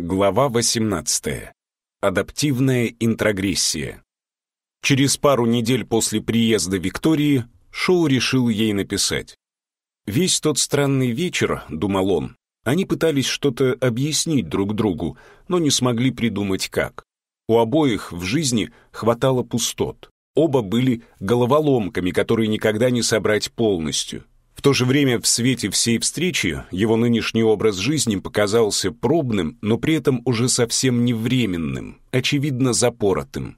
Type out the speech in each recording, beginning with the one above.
Глава 18. Адаптивная интрогрессия. Через пару недель после приезда Виктории Шоу решил ей написать. Весь тот странный вечер, думал он, они пытались что-то объяснить друг другу, но не смогли придумать как. У обоих в жизни хватало пустот. Оба были головоломками, которые никогда не собрать полностью. В то же время в свете всей встречи его нынешний образ жизни показался пробным, но при этом уже совсем не временным, очевидно запоротым.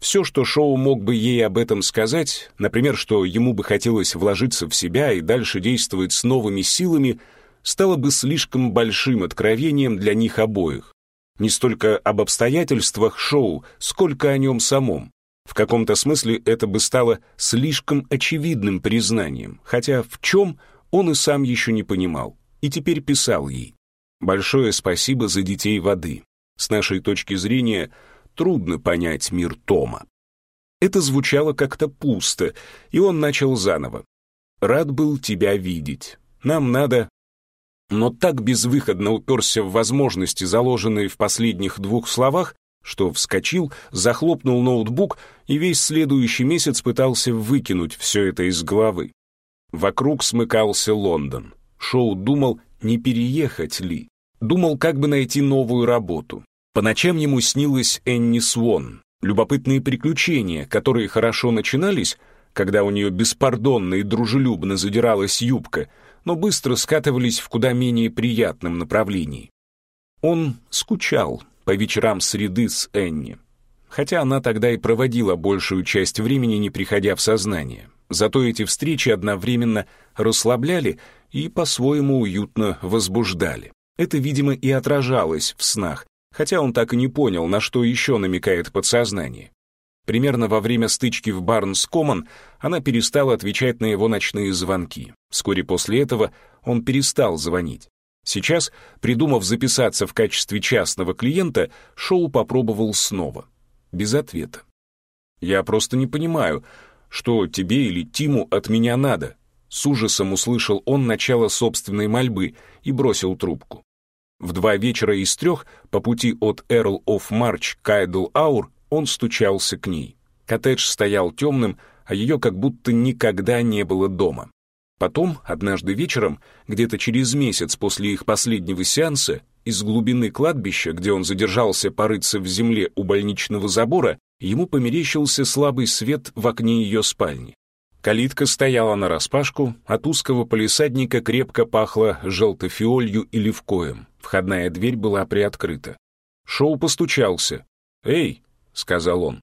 Все, что Шоу мог бы ей об этом сказать, например, что ему бы хотелось вложиться в себя и дальше действовать с новыми силами, стало бы слишком большим откровением для них обоих. Не столько об обстоятельствах Шоу, сколько о нем самом. В каком-то смысле это бы стало слишком очевидным признанием, хотя в чем он и сам еще не понимал, и теперь писал ей. «Большое спасибо за детей воды. С нашей точки зрения трудно понять мир Тома». Это звучало как-то пусто, и он начал заново. «Рад был тебя видеть. Нам надо...» Но так безвыходно уперся в возможности, заложенные в последних двух словах, что вскочил, захлопнул ноутбук и весь следующий месяц пытался выкинуть все это из головы. Вокруг смыкался Лондон. Шоу думал, не переехать ли. Думал, как бы найти новую работу. По ночам ему снилась Энни Свон. Любопытные приключения, которые хорошо начинались, когда у нее беспардонно и дружелюбно задиралась юбка, но быстро скатывались в куда менее приятном направлении. Он скучал по вечерам среды с Энни. Хотя она тогда и проводила большую часть времени, не приходя в сознание. Зато эти встречи одновременно расслабляли и по-своему уютно возбуждали. Это, видимо, и отражалось в снах, хотя он так и не понял, на что еще намекает подсознание. Примерно во время стычки в Барнс-Коммон она перестала отвечать на его ночные звонки. Вскоре после этого он перестал звонить. Сейчас, придумав записаться в качестве частного клиента, Шоу попробовал снова. Без ответа. «Я просто не понимаю, что тебе или Тиму от меня надо?» С ужасом услышал он начало собственной мольбы и бросил трубку. В два вечера из трех по пути от Эрл оф Марч к Айдл Аур он стучался к ней. Коттедж стоял темным, а ее как будто никогда не было дома. Потом, однажды вечером, где-то через месяц после их последнего сеанса, из глубины кладбища, где он задержался порыться в земле у больничного забора, ему померещился слабый свет в окне ее спальни. Калитка стояла нараспашку, от узкого полисадника крепко пахло желтофиолью и левкоем. Входная дверь была приоткрыта. Шоу постучался. «Эй!» — сказал он.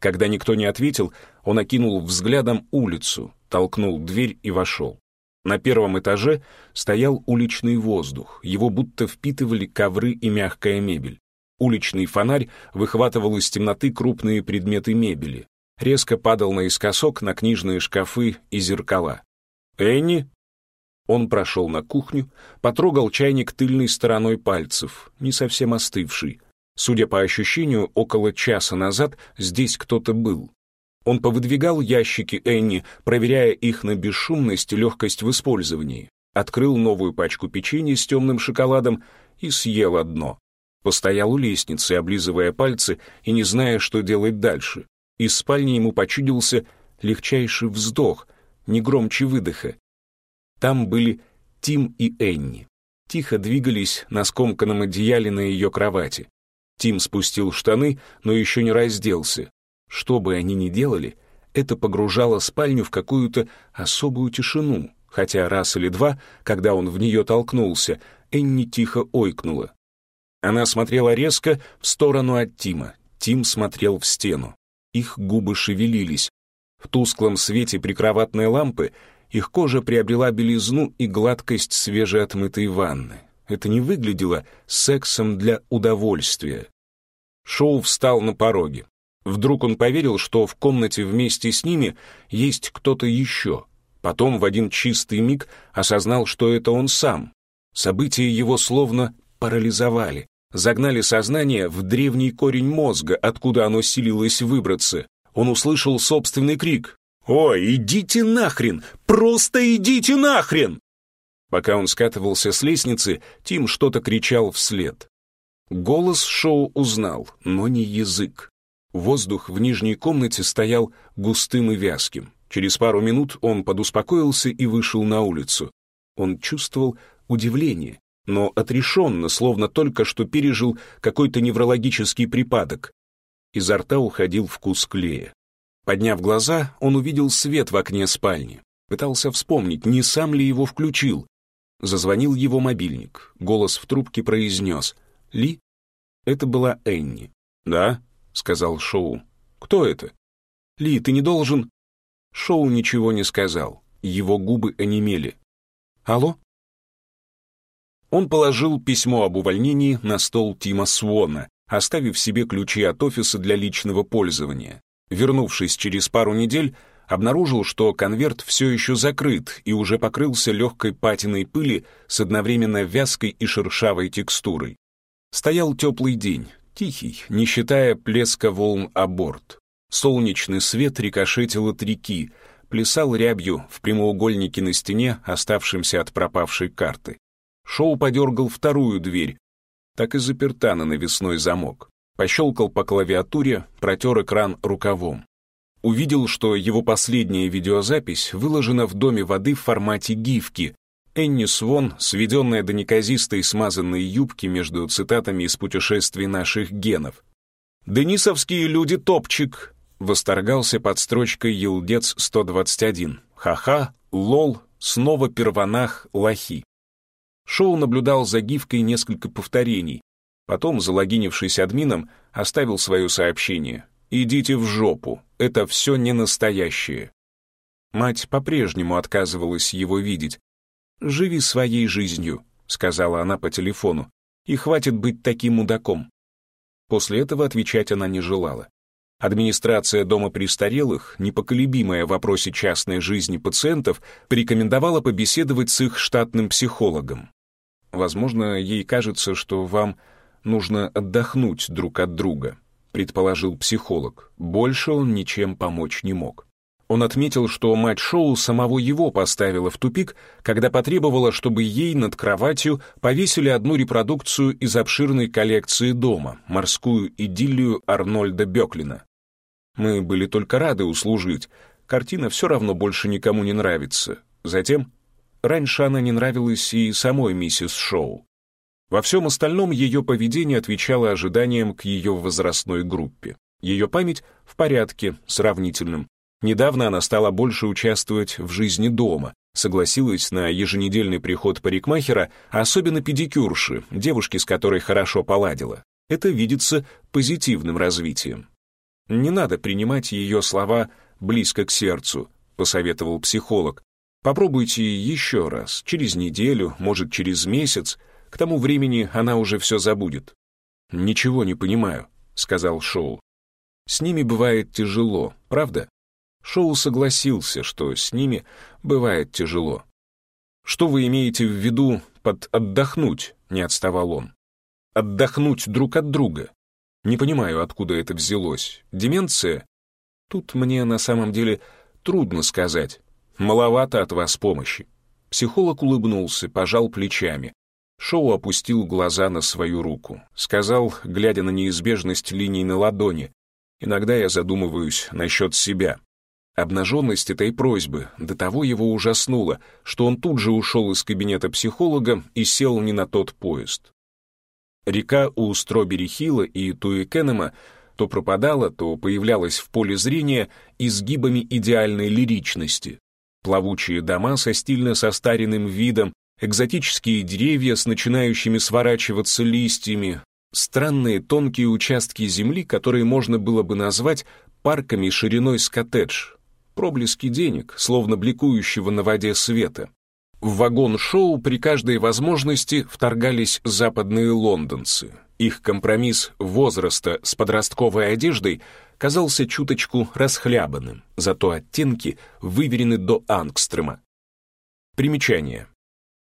Когда никто не ответил, он окинул взглядом улицу толкнул дверь и вошел. На первом этаже стоял уличный воздух, его будто впитывали ковры и мягкая мебель. Уличный фонарь выхватывал из темноты крупные предметы мебели, резко падал наискосок на книжные шкафы и зеркала. «Энни?» Он прошел на кухню, потрогал чайник тыльной стороной пальцев, не совсем остывший. Судя по ощущению, около часа назад здесь кто-то был. Он повыдвигал ящики Энни, проверяя их на бесшумность и легкость в использовании, открыл новую пачку печенья с темным шоколадом и съел одно. Постоял у лестницы, облизывая пальцы и не зная, что делать дальше. Из спальни ему почудился легчайший вздох, не громче выдоха. Там были Тим и Энни. Тихо двигались на скомканном одеяле на ее кровати. Тим спустил штаны, но еще не разделся. Что бы они ни делали, это погружало спальню в какую-то особую тишину, хотя раз или два, когда он в нее толкнулся, Энни тихо ойкнула. Она смотрела резко в сторону от Тима. Тим смотрел в стену. Их губы шевелились. В тусклом свете прикроватной лампы их кожа приобрела белизну и гладкость свежеотмытой ванны. Это не выглядело сексом для удовольствия. Шоу встал на пороге. Вдруг он поверил, что в комнате вместе с ними есть кто-то еще. Потом в один чистый миг осознал, что это он сам. События его словно парализовали, загнали сознание в древний корень мозга, откуда оно силилось выбраться. Он услышал собственный крик. «Ой, идите нахрен! Просто идите нахрен!» Пока он скатывался с лестницы, Тим что-то кричал вслед. Голос Шоу узнал, но не язык. Воздух в нижней комнате стоял густым и вязким. Через пару минут он подуспокоился и вышел на улицу. Он чувствовал удивление, но отрешенно, словно только что пережил какой-то неврологический припадок. Изо рта уходил вкус клея. Подняв глаза, он увидел свет в окне спальни. Пытался вспомнить, не сам ли его включил. Зазвонил его мобильник. Голос в трубке произнес. «Ли?» Это была Энни. «Да?» сказал Шоу. «Кто это?» «Ли, ты не должен...» Шоу ничего не сказал. Его губы онемели. «Алло?» Он положил письмо об увольнении на стол Тима Свона, оставив себе ключи от офиса для личного пользования. Вернувшись через пару недель, обнаружил, что конверт все еще закрыт и уже покрылся легкой патиной пыли с одновременно вязкой и шершавой текстурой. Стоял теплый день, тихий, не считая плеска волн о борт. Солнечный свет рикошетил от реки, плясал рябью в прямоугольнике на стене, оставшемся от пропавшей карты. Шоу подергал вторую дверь, так и заперта на навесной замок. Пощелкал по клавиатуре, протер экран рукавом. Увидел, что его последняя видеозапись выложена в доме воды в формате гифки, Энни Свон, сведенная до неказистой смазанной юбки между цитатами из путешествий наших генов. «Денисовские люди топчик!» — восторгался под строчкой «Елдец 121». «Ха-ха, лол, снова первонах, лохи». Шоу наблюдал за гифкой несколько повторений. Потом, залогинившись админом, оставил свое сообщение. «Идите в жопу, это все не настоящее». Мать по-прежнему отказывалась его видеть, «Живи своей жизнью», — сказала она по телефону, «и хватит быть таким мудаком». После этого отвечать она не желала. Администрация Дома престарелых, непоколебимая в вопросе частной жизни пациентов, рекомендовала побеседовать с их штатным психологом. «Возможно, ей кажется, что вам нужно отдохнуть друг от друга», предположил психолог. Больше он ничем помочь не мог. Он отметил, что мать Шоу самого его поставила в тупик, когда потребовала, чтобы ей над кроватью повесили одну репродукцию из обширной коллекции дома, морскую идиллию Арнольда Бёклина. Мы были только рады услужить. Картина все равно больше никому не нравится. Затем, раньше она не нравилась и самой миссис Шоу. Во всем остальном ее поведение отвечало ожиданиям к ее возрастной группе. Ее память в порядке, сравнительном. Недавно она стала больше участвовать в жизни дома, согласилась на еженедельный приход парикмахера, а особенно педикюрши, девушки, с которой хорошо поладила. Это видится позитивным развитием. Не надо принимать ее слова близко к сердцу, посоветовал психолог. Попробуйте еще раз, через неделю, может, через месяц. К тому времени она уже все забудет. «Ничего не понимаю», — сказал Шоу. «С ними бывает тяжело, правда? Шоу согласился, что с ними бывает тяжело. «Что вы имеете в виду под «отдохнуть»?» — не отставал он. «Отдохнуть друг от друга. Не понимаю, откуда это взялось. Деменция? Тут мне на самом деле трудно сказать. Маловато от вас помощи». Психолог улыбнулся, пожал плечами. Шоу опустил глаза на свою руку. Сказал, глядя на неизбежность линий на ладони, «Иногда я задумываюсь насчет себя. Обнаженность этой просьбы до того его ужаснула, что он тут же ушел из кабинета психолога и сел не на тот поезд. Река у Стробери-Хилла и Туикенема то пропадала, то появлялась в поле зрения изгибами идеальной лиричности. Плавучие дома со стильно состаренным видом, экзотические деревья с начинающими сворачиваться листьями, странные тонкие участки земли, которые можно было бы назвать парками шириной с коттедж, проблески денег, словно бликующего на воде света. В вагон-шоу при каждой возможности вторгались западные лондонцы. Их компромисс возраста с подростковой одеждой казался чуточку расхлябанным, зато оттенки выверены до ангстрема. Примечание.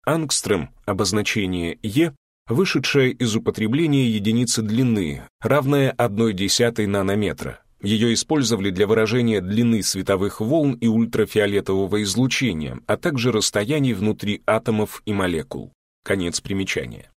Ангстрем, обозначение «Е», вышедшая из употребления единицы длины, равная 1,1 нанометра, ее использовали для выражения длины световых волн и ультрафиолетового излучения, а также расстояний внутри атомов и молекул. Конец примечания.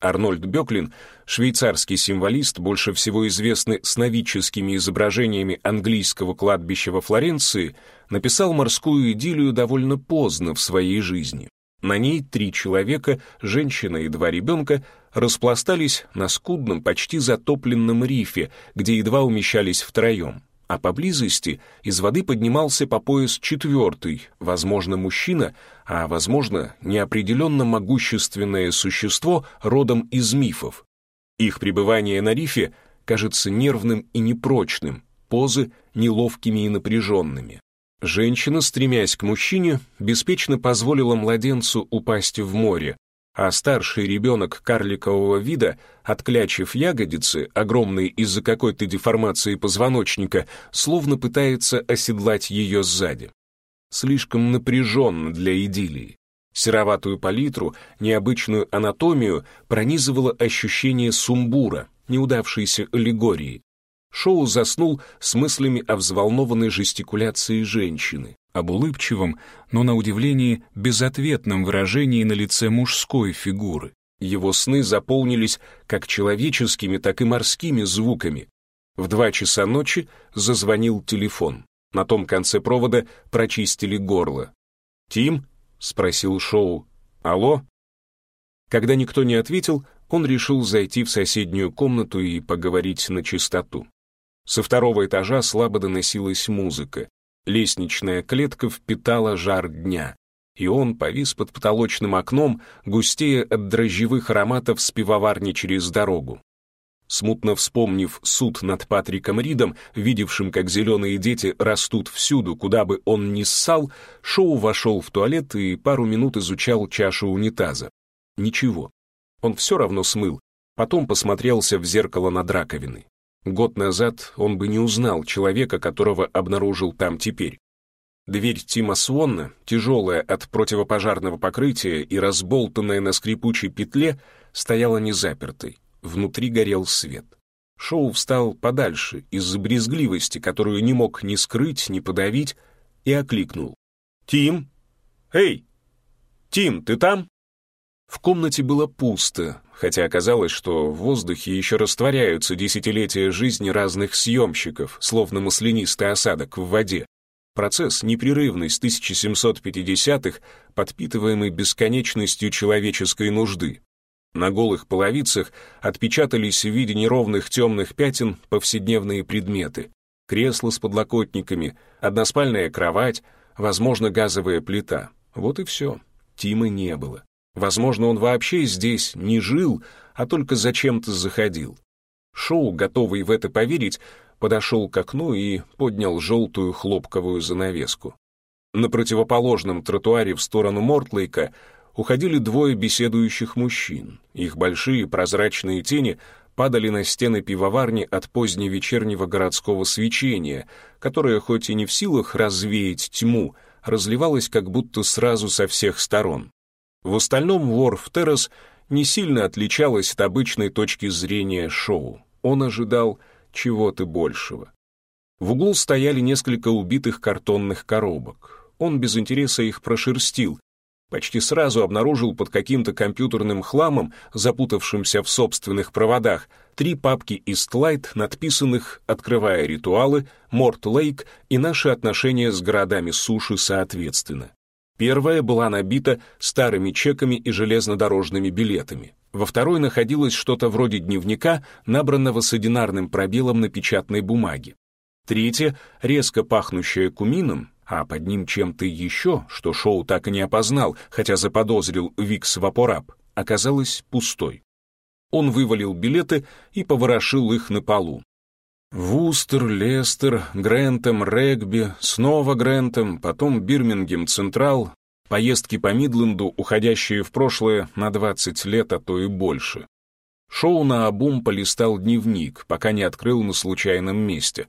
Арнольд Беклин, швейцарский символист, больше всего известный сновидческими изображениями английского кладбища во Флоренции, написал морскую идиллию довольно поздно в своей жизни. На ней три человека, женщина и два ребенка, распластались на скудном, почти затопленном рифе, где едва умещались втроем. А поблизости из воды поднимался по пояс четвертый, возможно, мужчина, а, возможно, неопределенно могущественное существо родом из мифов. Их пребывание на рифе кажется нервным и непрочным, позы неловкими и напряженными. Женщина, стремясь к мужчине, беспечно позволила младенцу упасть в море, а старший ребенок карликового вида, отклячив ягодицы, огромные из-за какой-то деформации позвоночника, словно пытается оседлать ее сзади. Слишком напряженно для идиллии. Сероватую палитру, необычную анатомию пронизывало ощущение сумбура, неудавшейся аллегории. Шоу заснул с мыслями о взволнованной жестикуляции женщины об улыбчивом, но на удивление безответном выражении на лице мужской фигуры. Его сны заполнились как человеческими, так и морскими звуками. В два часа ночи зазвонил телефон. На том конце провода прочистили горло. «Тим?» — спросил Шоу. «Алло?» Когда никто не ответил, он решил зайти в соседнюю комнату и поговорить на чистоту. Со второго этажа слабо доносилась музыка. Лестничная клетка впитала жар дня, и он повис под потолочным окном, густее от дрожжевых ароматов с пивоварни через дорогу. Смутно вспомнив суд над Патриком Ридом, видевшим, как зеленые дети растут всюду, куда бы он ни ссал, Шоу вошел в туалет и пару минут изучал чашу унитаза. Ничего. Он все равно смыл, потом посмотрелся в зеркало над раковиной. Год назад он бы не узнал человека, которого обнаружил там теперь. Дверь Тима Суонна, тяжелая от противопожарного покрытия и разболтанная на скрипучей петле, стояла незапертой. Внутри горел свет. Шоу встал подальше из-за брезгливости, которую не мог ни скрыть, ни подавить, и окликнул. «Тим! Эй! Тим, ты там?» В комнате было пусто, хотя оказалось, что в воздухе еще растворяются десятилетия жизни разных съемщиков, словно маслянистый осадок в воде. Процесс непрерывный с 1750-х, подпитываемый бесконечностью человеческой нужды. На голых половицах отпечатались в виде неровных темных пятен повседневные предметы. Кресло с подлокотниками, односпальная кровать, возможно, газовая плита. Вот и все. Тимы не было. Возможно, он вообще здесь не жил, а только зачем-то заходил. Шоу, готовый в это поверить, подошел к окну и поднял желтую хлопковую занавеску. На противоположном тротуаре в сторону Мортлейка уходили двое беседующих мужчин. Их большие прозрачные тени падали на стены пивоварни от поздневечернего городского свечения, которое, хоть и не в силах развеять тьму, разливалось как будто сразу со всех сторон. В остальном War в не сильно отличалась от обычной точки зрения шоу. Он ожидал чего-то большего. В углу стояли несколько убитых картонных коробок. Он без интереса их прошерстил, почти сразу обнаружил под каким-то компьютерным хламом, запутавшимся в собственных проводах, три папки из «Истлайт», надписанных «Открывая ритуалы», «Морт Лейк» и «Наши отношения с городами суши» соответственно. Первая была набита старыми чеками и железнодорожными билетами. Во второй находилось что-то вроде дневника, набранного с одинарным пробелом на печатной бумаге. Третья, резко пахнущая кумином, а под ним чем-то еще, что Шоу так и не опознал, хотя заподозрил Викс Вапораб, оказалась пустой. Он вывалил билеты и поворошил их на полу. Вустер, Лестер, Грентом, Регби, снова Грентом, потом Бирмингем, Централ, поездки по Мидленду, уходящие в прошлое на 20 лет, а то и больше. Шоу на обум полистал дневник, пока не открыл на случайном месте.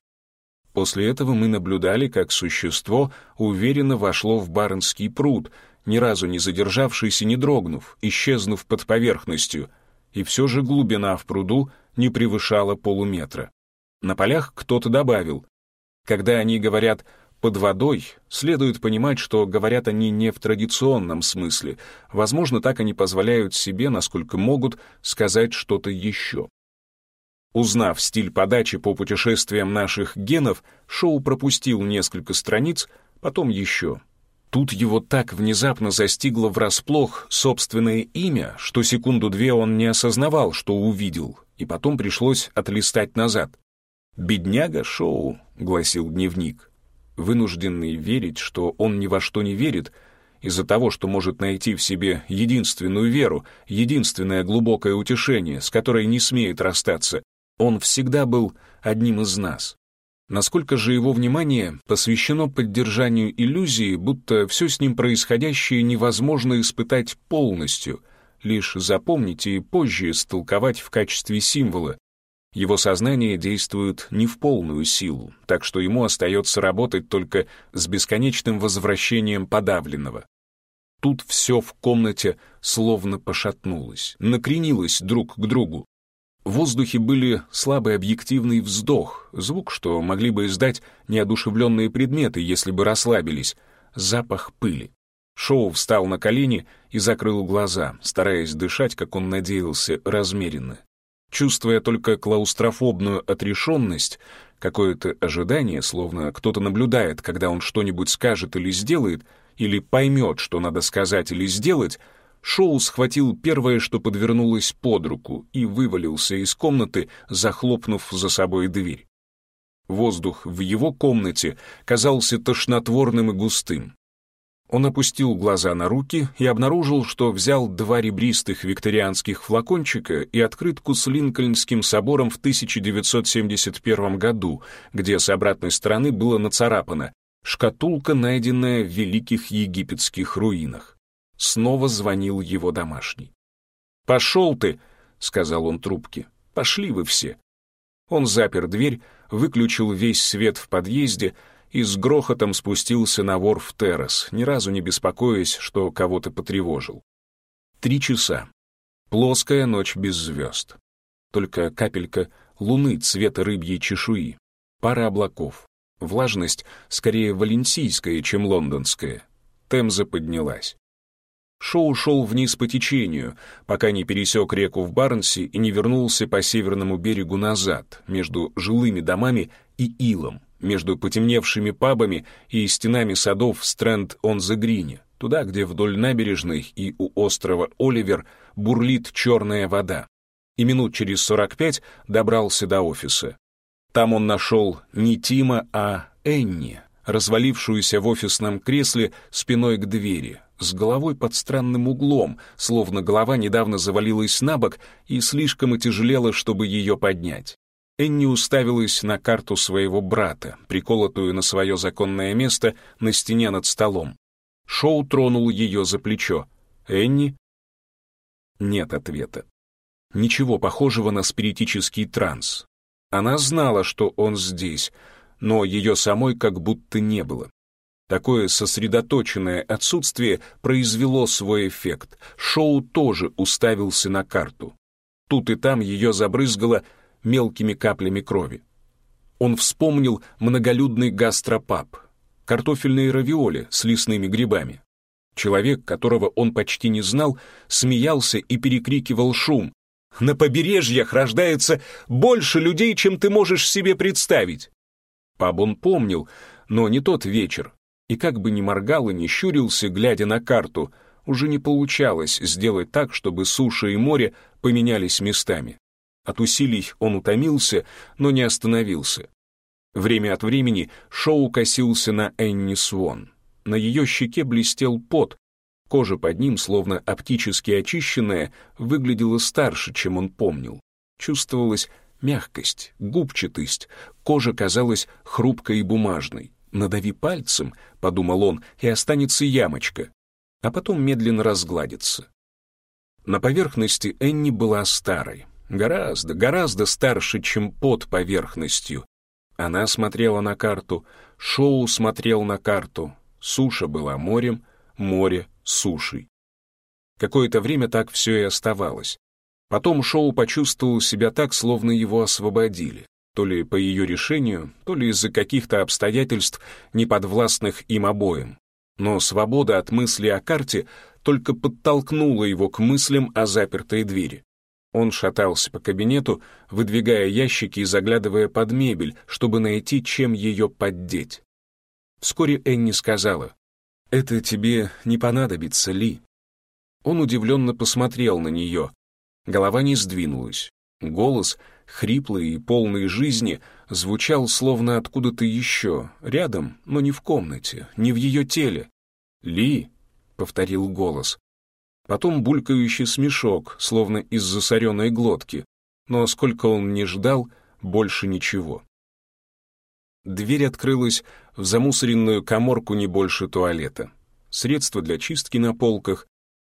После этого мы наблюдали, как существо уверенно вошло в Барнский пруд, ни разу не задержавшись и не дрогнув, исчезнув под поверхностью, и все же глубина в пруду не превышала полуметра. На полях кто-то добавил. Когда они говорят «под водой», следует понимать, что говорят они не в традиционном смысле. Возможно, так они позволяют себе, насколько могут, сказать что-то еще. Узнав стиль подачи по путешествиям наших генов, Шоу пропустил несколько страниц, потом еще. Тут его так внезапно застигло врасплох собственное имя, что секунду-две он не осознавал, что увидел, и потом пришлось отлистать назад. «Бедняга Шоу», — гласил дневник, вынужденный верить, что он ни во что не верит, из-за того, что может найти в себе единственную веру, единственное глубокое утешение, с которой не смеет расстаться, он всегда был одним из нас. Насколько же его внимание посвящено поддержанию иллюзии, будто все с ним происходящее невозможно испытать полностью, лишь запомнить и позже истолковать в качестве символа, его сознание действует не в полную силу, так что ему остается работать только с бесконечным возвращением подавленного. Тут все в комнате словно пошатнулось, накренилось друг к другу. В воздухе были слабый объективный вздох, звук, что могли бы издать неодушевленные предметы, если бы расслабились, запах пыли. Шоу встал на колени и закрыл глаза, стараясь дышать, как он надеялся, размеренно чувствуя только клаустрофобную отрешенность, какое-то ожидание, словно кто-то наблюдает, когда он что-нибудь скажет или сделает, или поймет, что надо сказать или сделать, Шоу схватил первое, что подвернулось под руку, и вывалился из комнаты, захлопнув за собой дверь. Воздух в его комнате казался тошнотворным и густым. Он опустил глаза на руки и обнаружил, что взял два ребристых викторианских флакончика и открытку с Линкольнским собором в 1971 году, где с обратной стороны было нацарапано «Шкатулка, найденная в великих египетских руинах». Снова звонил его домашний. «Пошел ты!» — сказал он трубке. «Пошли вы все!» Он запер дверь, выключил весь свет в подъезде — и с грохотом спустился на ворф террас, ни разу не беспокоясь, что кого-то потревожил. Три часа. Плоская ночь без звезд. Только капелька луны цвета рыбьей чешуи. Пара облаков. Влажность скорее валенсийская, чем лондонская. Темза поднялась. Шоу шел вниз по течению, пока не пересек реку в Барнсе и не вернулся по северному берегу назад, между жилыми домами и илом, между потемневшими пабами и стенами садов Стрэнд-он-за-Грине, туда, где вдоль набережной и у острова Оливер бурлит черная вода. И минут через 45 добрался до офиса. Там он нашел не Тима, а Энни, развалившуюся в офисном кресле спиной к двери, с головой под странным углом, словно голова недавно завалилась на бок и слишком отяжелела, чтобы ее поднять. Энни уставилась на карту своего брата, приколотую на свое законное место на стене над столом. Шоу тронул ее за плечо. «Энни?» Нет ответа. Ничего похожего на спиритический транс. Она знала, что он здесь, но ее самой как будто не было. Такое сосредоточенное отсутствие произвело свой эффект. Шоу тоже уставился на карту. Тут и там ее забрызгало мелкими каплями крови. Он вспомнил многолюдный гастропаб, картофельные равиоли с лесными грибами. Человек, которого он почти не знал, смеялся и перекрикивал шум. «На побережьях рождается больше людей, чем ты можешь себе представить!» Паб он помнил, но не тот вечер. И как бы ни моргал и ни щурился, глядя на карту, уже не получалось сделать так, чтобы суша и море поменялись местами. От усилий он утомился, но не остановился. Время от времени Шоу косился на Энни Свон. На ее щеке блестел пот, кожа под ним, словно оптически очищенная, выглядела старше, чем он помнил. Чувствовалась мягкость, губчатость, кожа казалась хрупкой и бумажной. «Надави пальцем», — подумал он, — «и останется ямочка», а потом медленно разгладится. На поверхности Энни была старой, Гораздо, гораздо старше, чем под поверхностью. Она смотрела на карту, Шоу смотрел на карту. Суша была морем, море — сушей. Какое-то время так все и оставалось. Потом Шоу почувствовал себя так, словно его освободили. То ли по ее решению, то ли из-за каких-то обстоятельств, неподвластных им обоим. Но свобода от мысли о карте только подтолкнула его к мыслям о запертой двери. Он шатался по кабинету, выдвигая ящики и заглядывая под мебель, чтобы найти, чем ее поддеть. Вскоре Энни сказала, «Это тебе не понадобится, Ли». Он удивленно посмотрел на нее. Голова не сдвинулась. Голос, хриплый и полный жизни, звучал словно откуда-то еще, рядом, но не в комнате, не в ее теле. «Ли», — повторил голос, потом булькающий смешок, словно из засоренной глотки, но сколько он не ждал, больше ничего. Дверь открылась в замусоренную коморку не больше туалета. Средства для чистки на полках,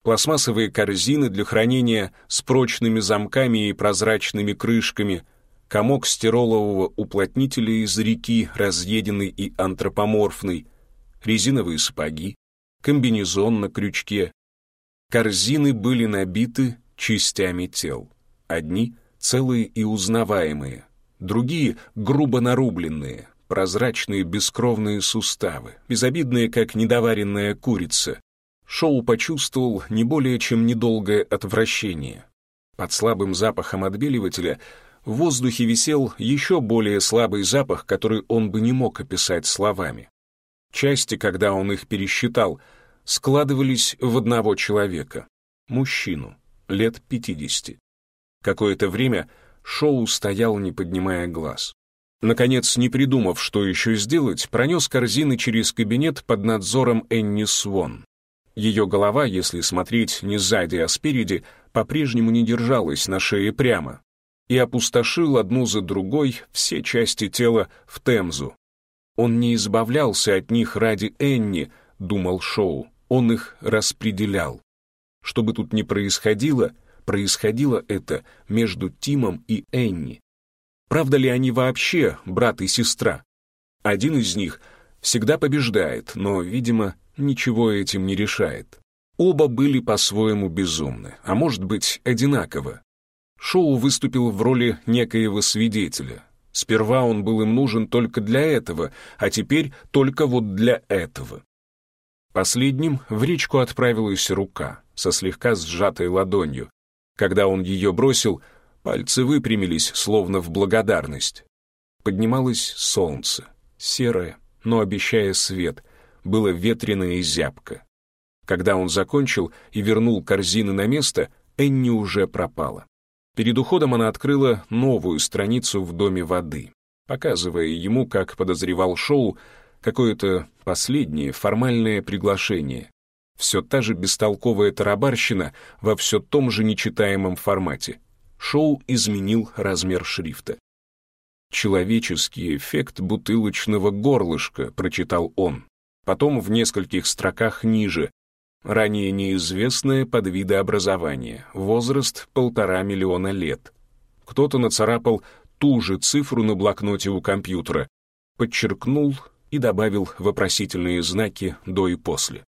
пластмассовые корзины для хранения с прочными замками и прозрачными крышками, комок стиролового уплотнителя из реки, разъеденный и антропоморфный, резиновые сапоги, комбинезон на крючке, Корзины были набиты частями тел. Одни — целые и узнаваемые, другие — грубо нарубленные, прозрачные бескровные суставы, безобидные, как недоваренная курица. Шоу почувствовал не более чем недолгое отвращение. Под слабым запахом отбеливателя в воздухе висел еще более слабый запах, который он бы не мог описать словами. Части, когда он их пересчитал — складывались в одного человека, мужчину, лет 50. Какое-то время Шоу стоял, не поднимая глаз. Наконец, не придумав, что еще сделать, пронес корзины через кабинет под надзором Энни Свон. Ее голова, если смотреть не сзади, а спереди, по-прежнему не держалась на шее прямо и опустошил одну за другой все части тела в Темзу. Он не избавлялся от них ради Энни, думал Шоу. Он их распределял. Что бы тут ни происходило, происходило это между Тимом и Энни. Правда ли они вообще брат и сестра? Один из них всегда побеждает, но, видимо, ничего этим не решает. Оба были по-своему безумны, а может быть, одинаково. Шоу выступил в роли некоего свидетеля. Сперва он был им нужен только для этого, а теперь только вот для этого. Последним в речку отправилась рука со слегка сжатой ладонью. Когда он ее бросил, пальцы выпрямились, словно в благодарность. Поднималось солнце, серое, но обещая свет, было ветрено и зябко. Когда он закончил и вернул корзины на место, Энни уже пропала. Перед уходом она открыла новую страницу в доме воды, показывая ему, как подозревал Шоу, какое-то последнее формальное приглашение. Все та же бестолковая тарабарщина во все том же нечитаемом формате. Шоу изменил размер шрифта. «Человеческий эффект бутылочного горлышка», — прочитал он. Потом в нескольких строках ниже. Ранее неизвестное под видообразование. Возраст полтора миллиона лет. Кто-то нацарапал ту же цифру на блокноте у компьютера. Подчеркнул, и добавил вопросительные знаки до и после.